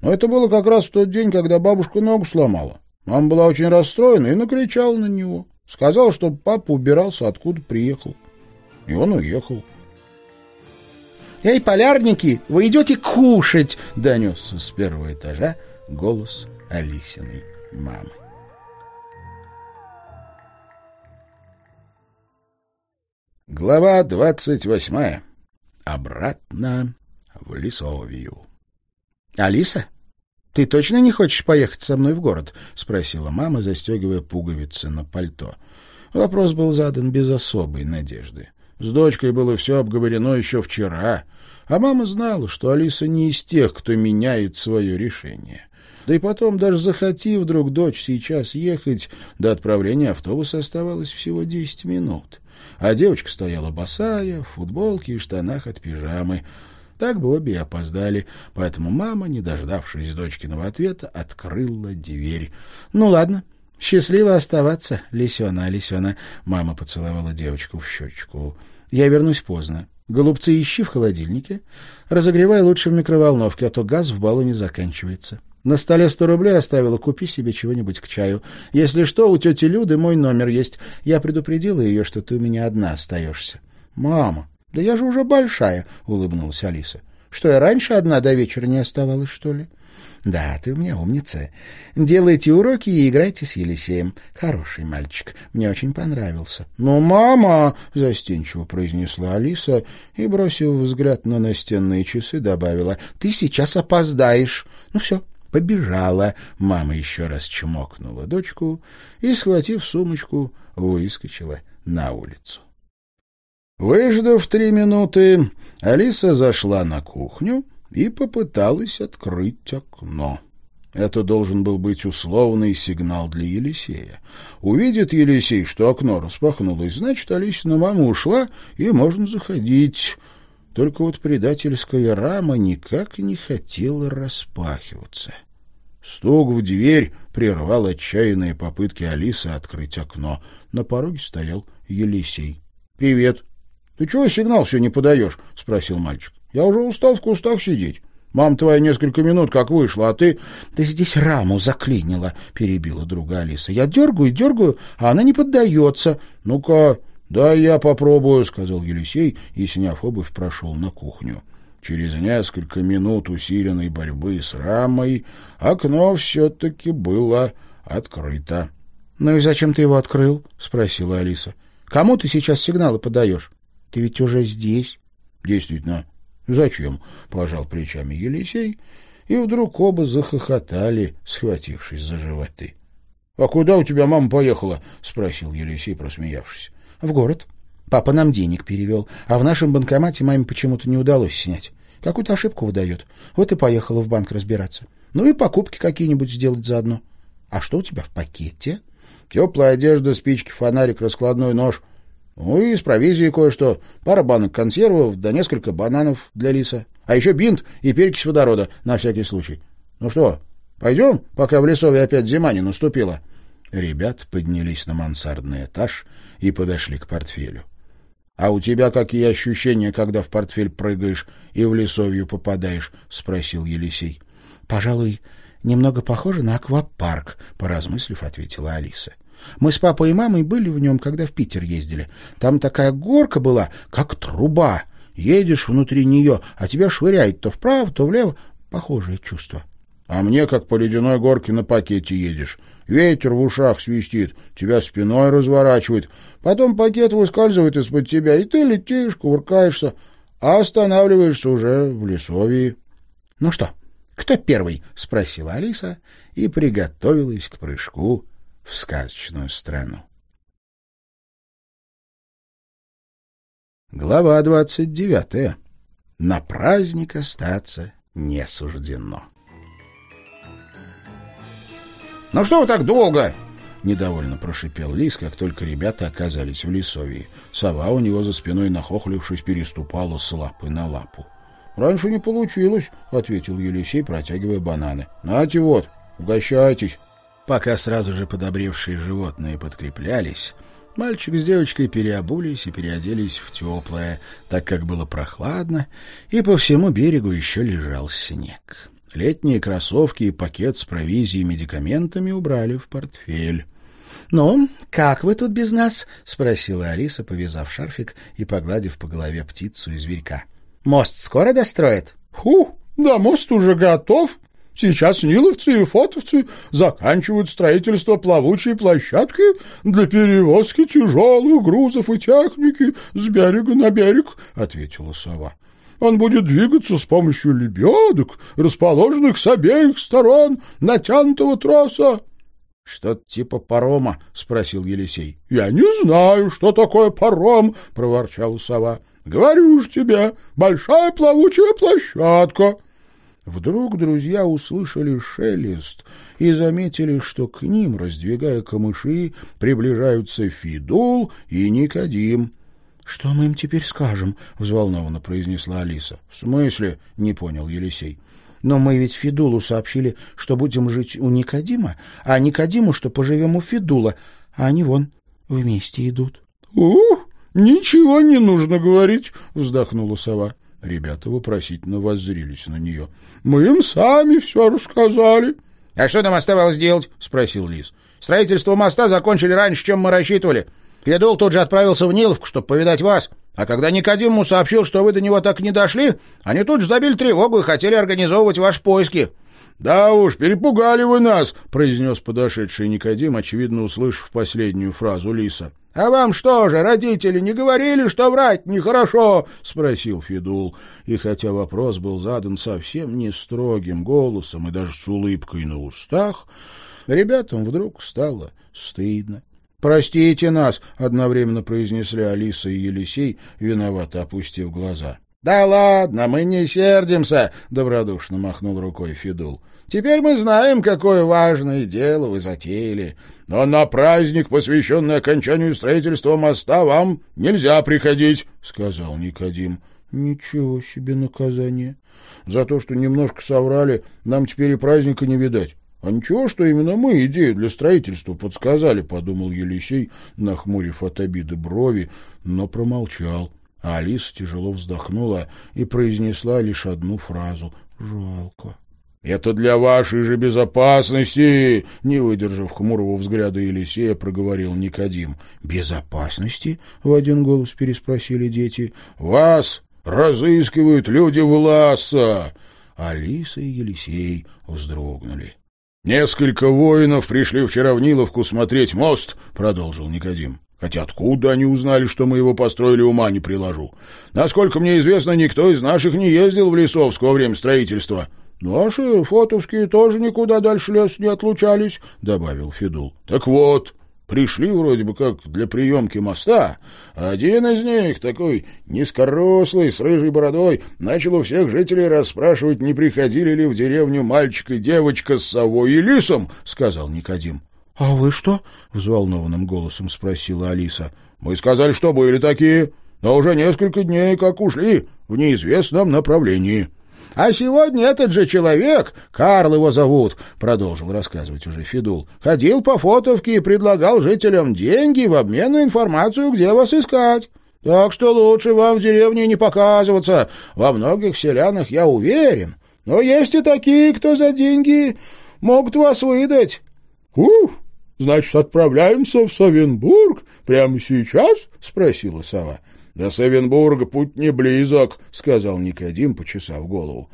Но это было как раз в тот день, когда бабушка ногу сломала. Мама была очень расстроена и накричала на него. Сказала, что папа убирался, откуда приехал. И он уехал. «Эй, полярники, вы идете кушать!» — донесся с первого этажа голос Алисиной мамы. Глава двадцать восьмая. Обратно в Лисовию. «Алиса, ты точно не хочешь поехать со мной в город?» — спросила мама, застегивая пуговицы на пальто. Вопрос был задан без особой надежды. С дочкой было все обговорено еще вчера, а мама знала, что Алиса не из тех, кто меняет свое решение. Да и потом, даже захоти вдруг дочь сейчас ехать, до отправления автобуса оставалось всего десять минут. А девочка стояла босая, в футболке и штанах от пижамы. Так бы обе и опоздали, поэтому мама, не дождавшись дочкиного ответа, открыла дверь. — Ну ладно, счастливо оставаться, Лисена, Лисена. Мама поцеловала девочку в щечку. — Я вернусь поздно. Голубцы ищи в холодильнике. Разогревай лучше в микроволновке, а то газ в баллоне заканчивается. На столе сто рублей оставила, купи себе чего-нибудь к чаю. Если что, у тети Люды мой номер есть. Я предупредила ее, что ты у меня одна остаешься. — Мама, да я же уже большая, — улыбнулась Алиса. — Что, я раньше одна до вечера не оставалась, что ли? Да, ты у меня умница. Делайте уроки и играйте с Елисеем. Хороший мальчик. Мне очень понравился. Ну, мама, застенчиво произнесла Алиса и, бросив взгляд на настенные часы, добавила: Ты сейчас опоздаешь. Ну все, побежала. Мама еще раз чмокнула дочку и, схватив сумочку, выскочила на улицу. Выждав три минуты, Алиса зашла на кухню и попыталась открыть окно. Это должен был быть условный сигнал для Елисея. Увидит Елисей, что окно распахнулось, значит, Алисина мама ушла, и можно заходить. Только вот предательская рама никак не хотела распахиваться. Стук в дверь прервал отчаянные попытки Алисы открыть окно. На пороге стоял Елисей. — Привет. — Ты чего сигнал все не подаешь? — спросил мальчик. Я уже устал в кустах сидеть. Мам твоя несколько минут как вышла, а ты... — Да здесь раму заклинило, — перебила друга Алиса. — Я дергаю, дергаю, а она не поддается. — Ну-ка, да я попробую, — сказал Елисей и, сняв обувь, прошел на кухню. Через несколько минут усиленной борьбы с рамой окно все-таки было открыто. — Ну и зачем ты его открыл? — спросила Алиса. — Кому ты сейчас сигналы подаешь? Ты ведь уже здесь. — Действительно, «Зачем?» — пожал плечами Елисей, и вдруг оба захохотали, схватившись за животы. «А куда у тебя мама поехала?» — спросил Елисей, просмеявшись. «В город. Папа нам денег перевел, а в нашем банкомате маме почему-то не удалось снять. Какую-то ошибку выдает. Вот и поехала в банк разбираться. Ну и покупки какие-нибудь сделать заодно. А что у тебя в пакете?» «Теплая одежда, спички, фонарик, раскладной нож». Ну и с провизией кое-что. Пара банок консервов, да несколько бананов для лиса. А еще бинт и перекись водорода, на всякий случай. Ну что, пойдем, пока в лесове опять зима не наступила?» Ребят поднялись на мансардный этаж и подошли к портфелю. «А у тебя какие ощущения, когда в портфель прыгаешь и в лесовью попадаешь?» — спросил Елисей. «Пожалуй, немного похоже на аквапарк», — поразмыслив, ответила Алиса. Мы с папой и мамой были в нем, когда в Питер ездили. Там такая горка была, как труба. Едешь внутри нее, а тебя швыряет то вправо, то влево. Похожее чувство. А мне, как по ледяной горке на пакете едешь. Ветер в ушах свистит, тебя спиной разворачивает. Потом пакет выскальзывает из-под тебя, и ты летишь, кувыркаешься, а останавливаешься уже в лесовии. — Ну что, кто первый? — спросила Алиса и приготовилась к прыжку в сказочную страну. Глава двадцать девятая. На праздник остаться не суждено. «Ну что вы так долго?» — недовольно прошипел Лис, как только ребята оказались в лесовии. Сова у него за спиной, нахохлившись, переступала с лапы на лапу. «Раньше не получилось», — ответил Елисей, протягивая бананы. «Нате вот, угощайтесь». Пока сразу же подобревшие животные подкреплялись, мальчик с девочкой переобулись и переоделись в теплое, так как было прохладно, и по всему берегу еще лежал снег. Летние кроссовки и пакет с провизией и медикаментами убрали в портфель. — Ну, как вы тут без нас? — спросила Алиса, повязав шарфик и погладив по голове птицу и зверька. — Мост скоро достроят? — Фу, да мост уже готов. Сейчас ниловцы и фотовцы заканчивают строительство плавучей площадки для перевозки тяжелых грузов и техники с берега на берег, — ответила сова. Он будет двигаться с помощью лебедок, расположенных с обеих сторон натянутого троса. — Что-то типа парома? — спросил Елисей. — Я не знаю, что такое паром, — проворчала сова. — Говорю ж тебе, большая плавучая площадка. Вдруг друзья услышали шелест и заметили, что к ним, раздвигая камыши, приближаются Фидул и Никодим. — Что мы им теперь скажем? — взволнованно произнесла Алиса. — В смысле? — не понял Елисей. — Но мы ведь Фидулу сообщили, что будем жить у Никодима, а Никодиму, что поживем у Фидула, а они вон вместе идут. — Ух, ничего не нужно говорить, — вздохнула сова. Ребята вопросительно воззрились на нее. — Мы им сами все рассказали. — А что нам оставалось делать? — спросил Лис. — Строительство моста закончили раньше, чем мы рассчитывали. Федул тут же отправился в Ниловку, чтобы повидать вас. А когда Никодиму сообщил, что вы до него так и не дошли, они тут же забили тревогу и хотели организовывать ваши поиски. — Да уж, перепугали вы нас, — произнес подошедший Никодим, очевидно услышав последнюю фразу Лиса. — А вам что же, родители, не говорили, что врать нехорошо? — спросил Федул. И хотя вопрос был задан совсем не строгим голосом и даже с улыбкой на устах, ребятам вдруг стало стыдно. «Простите нас!» — одновременно произнесли Алиса и Елисей, виновато опустив глаза. «Да ладно, мы не сердимся!» — добродушно махнул рукой Федул. «Теперь мы знаем, какое важное дело вы затеяли. Но на праздник, посвященный окончанию строительства моста, вам нельзя приходить», — сказал Никодим. «Ничего себе наказание! За то, что немножко соврали, нам теперь и праздника не видать. А ничего, что именно мы идею для строительства подсказали, — подумал Елисей, нахмурив от обиды брови, но промолчал. А Алиса тяжело вздохнула и произнесла лишь одну фразу — «Жалко». «Это для вашей же безопасности!» Не выдержав хмурого взгляда Елисея, проговорил Никодим. «Безопасности?» — в один голос переспросили дети. «Вас разыскивают люди Власа!» Алиса и Елисей вздрогнули. «Несколько воинов пришли вчера в Ниловку смотреть мост», — продолжил Никодим. «Хотя откуда они узнали, что мы его построили, ума не приложу. Насколько мне известно, никто из наших не ездил в Лесовск во время строительства». «Наши фотовские тоже никуда дальше лес не отлучались», — добавил Федул. «Так вот, Пришли вроде бы как для приемки моста. Один из них, такой низкорослый, с рыжей бородой, начал у всех жителей расспрашивать, не приходили ли в деревню мальчик и девочка с совой и лисом, — сказал Никодим. — А вы что? — взволнованным голосом спросила Алиса. — Мы сказали, что были такие, но уже несколько дней как ушли в неизвестном направлении. — а сегодня этот же человек, Карл его зовут, продолжил рассказывать уже Федул, ходил по фотовке и предлагал жителям деньги в обмен на информацию, где вас искать. Так что лучше вам в деревне не показываться. Во многих селянах я уверен. Но есть и такие, кто за деньги могут вас выдать. — Ух, значит, отправляемся в Савенбург прямо сейчас? — спросила сова. «До Севенбурга путь не близок», — сказал Никодим, почесав голову.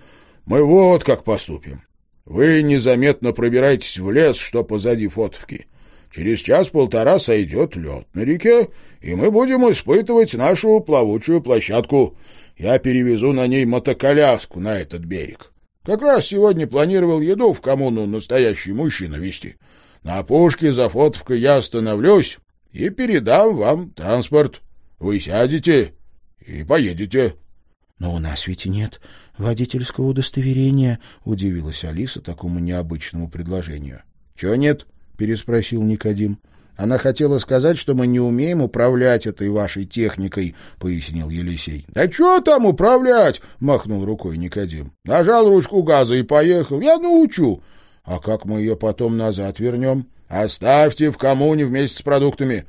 «Мы вот как поступим. Вы незаметно пробираетесь в лес, что позади фотовки. Через час-полтора сойдет лед на реке, и мы будем испытывать нашу плавучую площадку. Я перевезу на ней мотоколяску на этот берег. Как раз сегодня планировал еду в коммуну настоящий мужчина вести. На опушке за фотовкой я остановлюсь и передам вам транспорт». Вы сядете и поедете. — Но у нас ведь нет водительского удостоверения, — удивилась Алиса такому необычному предложению. — Чего нет? — переспросил Никодим. — Она хотела сказать, что мы не умеем управлять этой вашей техникой, — пояснил Елисей. — Да что там управлять? — махнул рукой Никодим. — Нажал ручку газа и поехал. Я научу. А как мы ее потом назад вернем? Оставьте в коммуне вместе с продуктами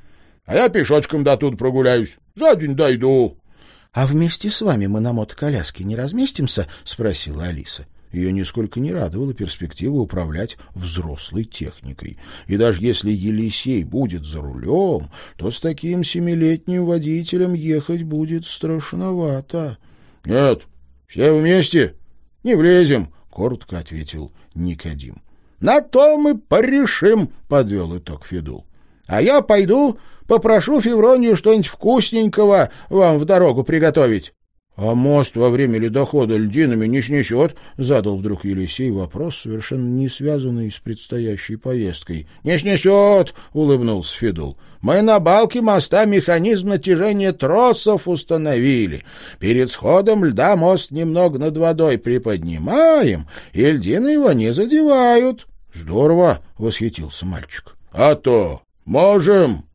а я пешочком до тут прогуляюсь. За день дойду. — А вместе с вами мы на мотоколяске не разместимся? — спросила Алиса. Ее нисколько не радовала перспектива управлять взрослой техникой. И даже если Елисей будет за рулем, то с таким семилетним водителем ехать будет страшновато. — Нет, все вместе не влезем, — коротко ответил Никодим. — На то мы порешим, — подвел итог Федул. — А я пойду попрошу Февронию что-нибудь вкусненького вам в дорогу приготовить. «А мост во время ледохода льдинами не снесет?» — задал вдруг Елисей вопрос, совершенно не связанный с предстоящей поездкой. «Не снесет!» — улыбнулся Федул. «Мы на балке моста механизм натяжения тросов установили. Перед сходом льда мост немного над водой приподнимаем, и льдины его не задевают». «Здорово!» — восхитился мальчик. «А то можем!»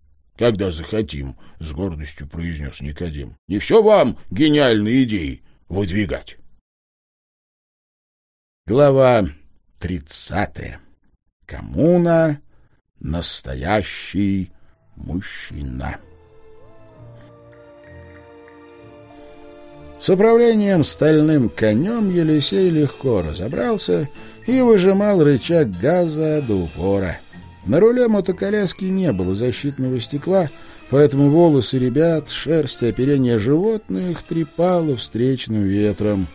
Когда захотим, — с гордостью произнес Никодим. — Не все вам гениальные идеи выдвигать. Глава тридцатая. Коммуна — настоящий мужчина. С управлением стальным конем Елисей легко разобрался и выжимал рычаг газа до упора. На руле мотоколяски не было защитного стекла, поэтому волосы ребят, шерсть и оперение животных трепало встречным ветром.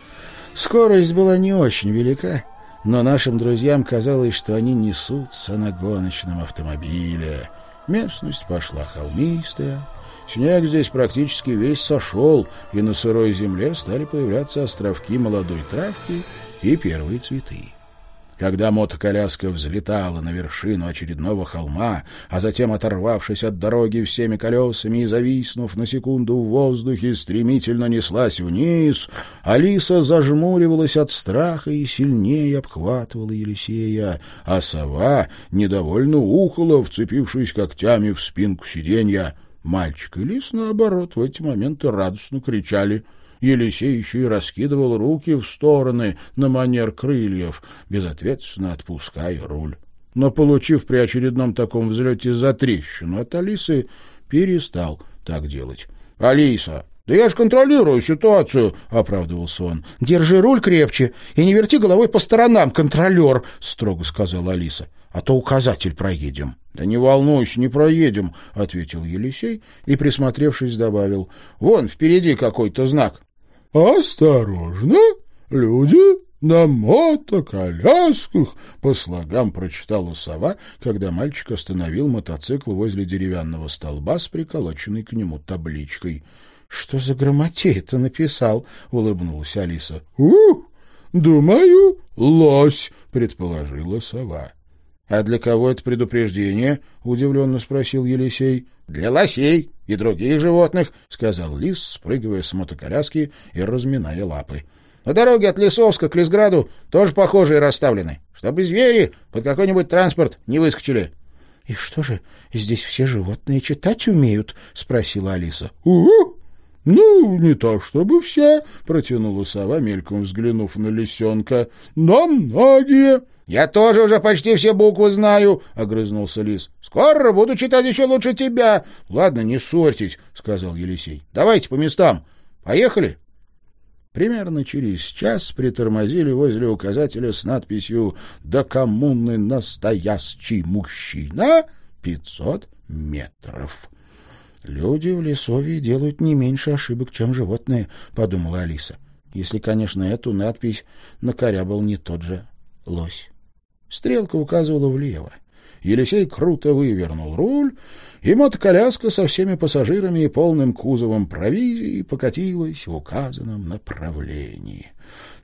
Скорость была не очень велика, но нашим друзьям казалось, что они несутся на гоночном автомобиле. Местность пошла холмистая, Снег здесь практически весь сошел, и на сырой земле стали появляться островки молодой травки и первые цветы. Когда мотоколяска взлетала на вершину очередного холма, а затем, оторвавшись от дороги всеми колесами и зависнув на секунду в воздухе, стремительно неслась вниз, Алиса зажмуривалась от страха и сильнее обхватывала Елисея, а сова недовольно ухала, вцепившись когтями в спинку сиденья. Мальчик и лис, наоборот, в эти моменты радостно кричали — Елисей еще и раскидывал руки в стороны на манер крыльев, безответственно отпуская руль. Но, получив при очередном таком взлете затрещину от Алисы, перестал так делать. — Алиса, да я ж контролирую ситуацию, — оправдывался он. — Держи руль крепче и не верти головой по сторонам, контролер, — строго сказала Алиса. — А то указатель проедем. — Да не волнуйся, не проедем, — ответил Елисей и, присмотревшись, добавил. — Вон впереди какой-то знак. «Осторожно, люди на мотоколясках!» — по слогам прочитала сова, когда мальчик остановил мотоцикл возле деревянного столба с приколоченной к нему табличкой. «Что за грамотей это написал?» — улыбнулась Алиса. «Ух, думаю, лось!» — предположила сова. «А для кого это предупреждение?» — удивленно спросил Елисей. «Для лосей и других животных», — сказал лис, спрыгивая с мотоколяски и разминая лапы. «На дороге от Лесовска к Лесграду тоже похожие расставлены, чтобы звери под какой-нибудь транспорт не выскочили». «И что же, здесь все животные читать умеют?» — спросила Алиса. «Угу!» «Ну, не то чтобы все», — протянула сова, мельком взглянув на лисенка, — «но многие». «Я тоже уже почти все буквы знаю», — огрызнулся лис. «Скоро буду читать еще лучше тебя». «Ладно, не ссорьтесь», — сказал Елисей. «Давайте по местам. Поехали». Примерно через час притормозили возле указателя с надписью «До коммуны настоящий мужчина пятьсот метров». «Люди в лесовье делают не меньше ошибок, чем животные», — подумала Алиса. «Если, конечно, эту надпись накорябал не тот же лось». Стрелка указывала влево. Елисей круто вывернул руль, и мотоколяска со всеми пассажирами и полным кузовом провизии покатилась в указанном направлении.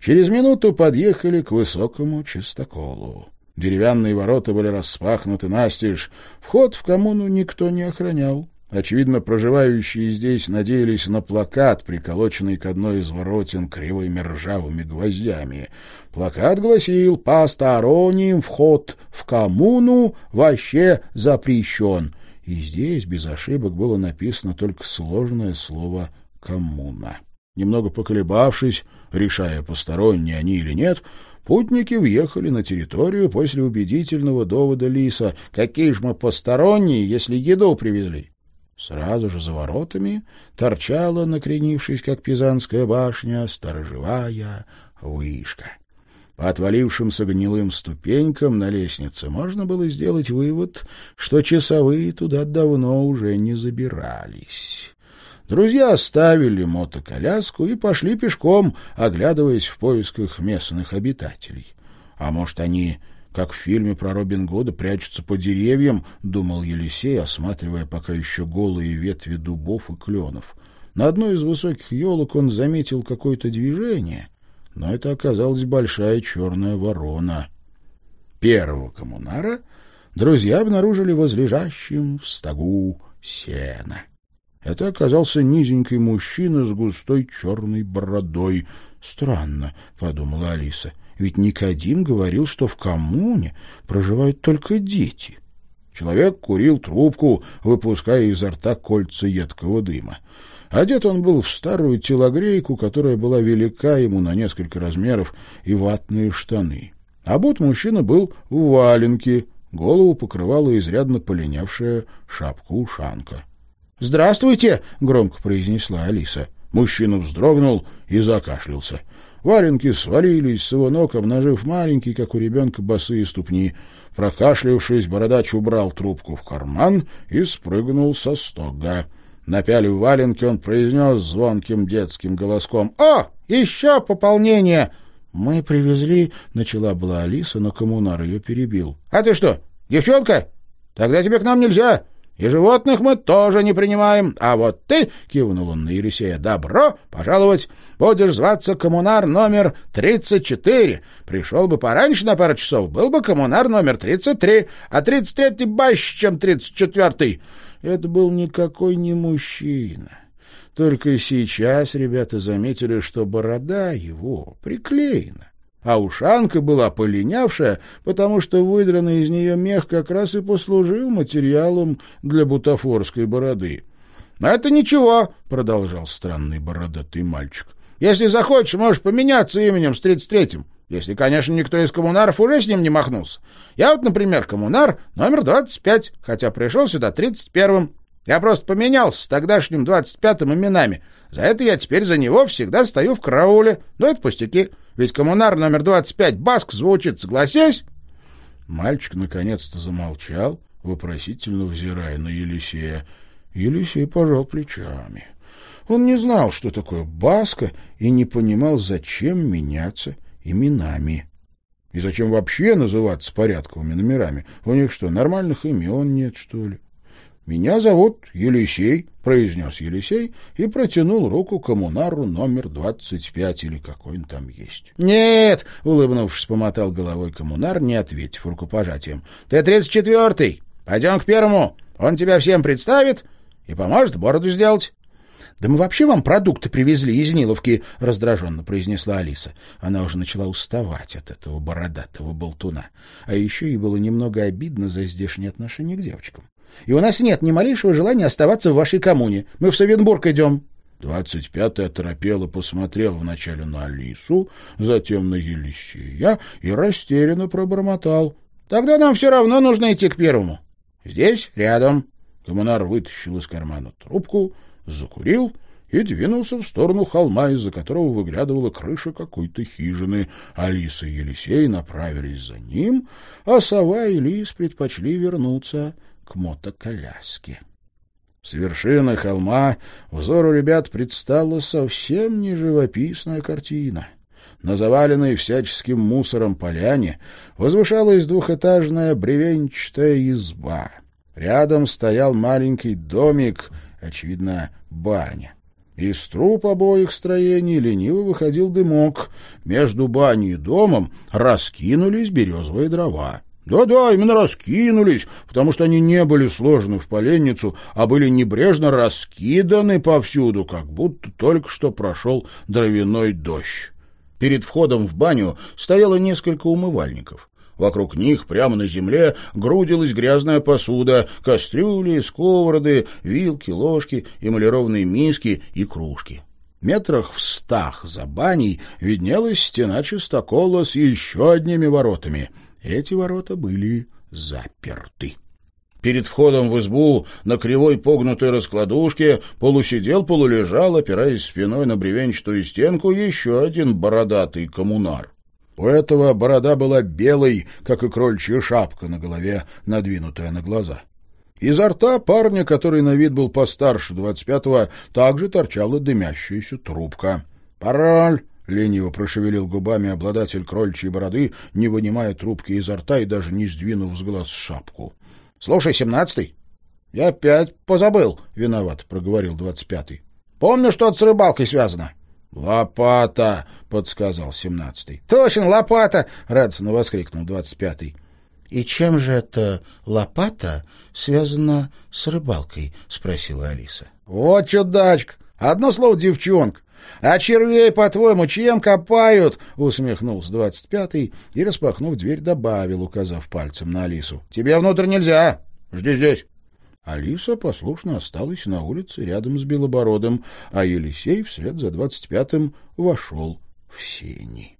Через минуту подъехали к высокому чистоколу. Деревянные ворота были распахнуты настежь, вход в коммуну никто не охранял. Очевидно, проживающие здесь надеялись на плакат, приколоченный к одной из воротин кривыми ржавыми гвоздями. Плакат гласил «Посторонним вход в коммуну вообще запрещен». И здесь без ошибок было написано только сложное слово «коммуна». Немного поколебавшись, решая, посторонние они или нет, путники въехали на территорию после убедительного довода Лиса. «Какие ж мы посторонние, если еду привезли?» Сразу же за воротами торчала, накренившись, как Пизанская башня, сторожевая вышка. По отвалившимся гнилым ступенькам на лестнице можно было сделать вывод, что часовые туда давно уже не забирались. Друзья оставили мотоколяску и пошли пешком, оглядываясь в поисках местных обитателей. А может, они, как в фильме про Робин Гуда, прячутся по деревьям, думал Елисей, осматривая пока еще голые ветви дубов и кленов. На одной из высоких елок он заметил какое-то движение, но это оказалась большая черная ворона. Первого коммунара друзья обнаружили возлежащим в стогу сена. Это оказался низенький мужчина с густой черной бородой. «Странно», — подумала Алиса, — «ведь Никодим говорил, что в коммуне проживают только дети». Человек курил трубку, выпуская изо рта кольца едкого дыма. Одет он был в старую телогрейку, которая была велика ему на несколько размеров, и ватные штаны. А бот мужчина был в валенке, голову покрывала изрядно полинявшая шапка-ушанка. «Здравствуйте!» — громко произнесла Алиса. Мужчина вздрогнул и закашлялся. Валенки свалились с его ног, обнажив маленькие, как у ребенка, босые ступни. Прокашлявшись, бородач убрал трубку в карман и спрыгнул со стога. Напялив валенки, он произнес звонким детским голоском. «О, еще пополнение!» «Мы привезли...» — начала была Алиса, но коммунар ее перебил. «А ты что, девчонка? Тогда тебе к нам нельзя. И животных мы тоже не принимаем. А вот ты, — кивнул он на Елисея, — добро пожаловать. Будешь зваться коммунар номер 34. Пришел бы пораньше на пару часов, был бы коммунар номер 33, а 33-й больше, чем 34-й. Это был никакой не мужчина. Только сейчас ребята заметили, что борода его приклеена, а ушанка была полинявшая, потому что выдранный из нее мех как раз и послужил материалом для бутафорской бороды. — Это ничего, — продолжал странный бородатый мальчик. — Если захочешь, можешь поменяться именем с тридцать третьим. Если, конечно, никто из коммунаров уже с ним не махнулся. Я вот, например, коммунар номер 25, хотя пришел сюда 31-м. Я просто поменялся с тогдашним 25-м именами. За это я теперь за него всегда стою в карауле. Но это пустяки. Ведь коммунар номер 25 Баск звучит, согласись? Мальчик наконец-то замолчал, вопросительно взирая на Елисея. Елисей пожал плечами. Он не знал, что такое Баска, и не понимал, зачем меняться именами. И зачем вообще называться порядковыми номерами? У них что, нормальных имен нет, что ли? «Меня зовут Елисей», — произнес Елисей и протянул руку коммунару номер двадцать пять или какой он там есть. «Нет», — улыбнувшись, помотал головой коммунар, не ответив рукопожатием. «Ты тридцать четвертый. Пойдем к первому. Он тебя всем представит и поможет бороду сделать». «Да мы вообще вам продукты привезли из Ниловки», — раздраженно произнесла Алиса. Она уже начала уставать от этого бородатого болтуна. А еще ей было немного обидно за здешнее отношение к девочкам. «И у нас нет ни малейшего желания оставаться в вашей коммуне. Мы в Савенбург идем». Двадцать пятый оторопело посмотрел вначале на Алису, затем на Елисея и растерянно пробормотал. «Тогда нам все равно нужно идти к первому. Здесь, рядом». Коммунар вытащил из кармана трубку, закурил и двинулся в сторону холма, из-за которого выглядывала крыша какой-то хижины. Алиса и Елисей направились за ним, а сова и лис предпочли вернуться к мотоколяске. С вершины холма взору ребят предстала совсем не живописная картина. На заваленной всяческим мусором поляне возвышалась двухэтажная бревенчатая изба. Рядом стоял маленький домик — очевидно, баня. Из труб обоих строений лениво выходил дымок. Между баней и домом раскинулись березовые дрова. Да-да, именно раскинулись, потому что они не были сложены в поленницу, а были небрежно раскиданы повсюду, как будто только что прошел дровяной дождь. Перед входом в баню стояло несколько умывальников. Вокруг них прямо на земле грудилась грязная посуда, кастрюли, сковороды, вилки, ложки, эмалированные миски и кружки. Метрах в стах за баней виднелась стена чистокола с еще одними воротами. Эти ворота были заперты. Перед входом в избу на кривой погнутой раскладушке полусидел, полулежал, опираясь спиной на бревенчатую стенку, еще один бородатый коммунар. У этого борода была белой, как и крольчья шапка на голове, надвинутая на глаза. Изо рта парня, который на вид был постарше двадцать пятого, также торчала дымящаяся трубка. «Пароль!» — лениво прошевелил губами обладатель крольчьей бороды, не вынимая трубки изо рта и даже не сдвинув с глаз шапку. — Слушай, семнадцатый, я опять позабыл, — виноват, — проговорил двадцать пятый. — Помню, что-то с рыбалкой связано. — Лопата, — подсказал семнадцатый. — Точно, лопата! — радостно воскликнул двадцать пятый. — И чем же эта лопата связана с рыбалкой? — спросила Алиса. — Вот чудачка! Одно слово девчонка. «А червей, по-твоему, чем копают?» — усмехнулся двадцать пятый и, распахнув дверь, добавил, указав пальцем на Алису. «Тебе внутрь нельзя. Жди здесь». Алиса послушно осталась на улице рядом с Белобородом, а Елисей вслед за двадцать пятым вошел в сени.